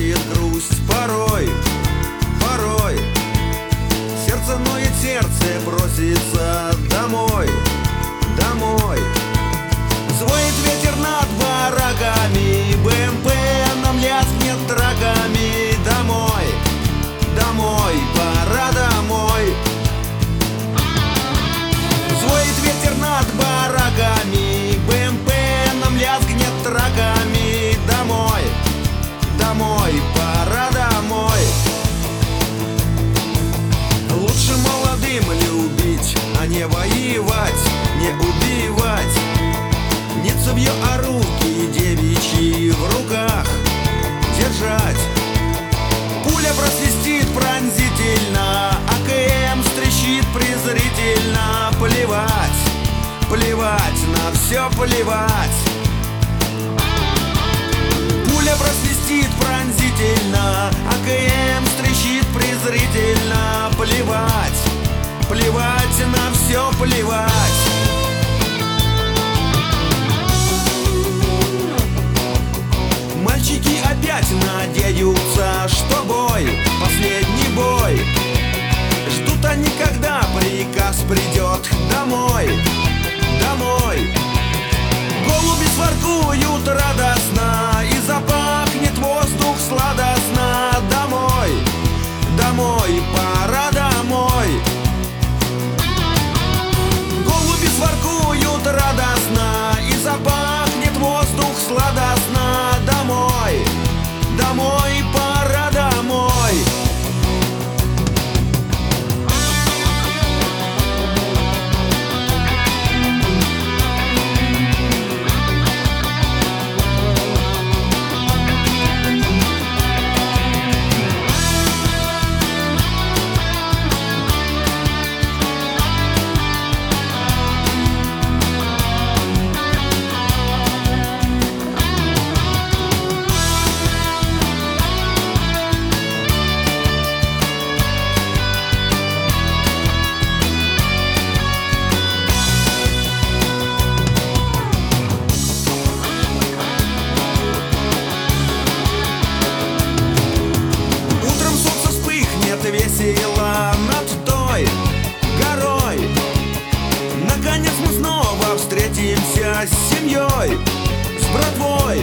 приходит грусть порой, порой. Сердце ноет, сердце просится не воевать, не убивать. Не цевье, а руки девичьи в руках. Держать. Пуля просвистит пронзительно, АКМ стрещит презрительно. Плевать, плевать, на все плевать. Пуля просвистит пронзительно, АКМ стрещит презрительно. Плевать, плевать, все плевать весело над той горой. Наконец мы снова встретимся с семьей, с братвой.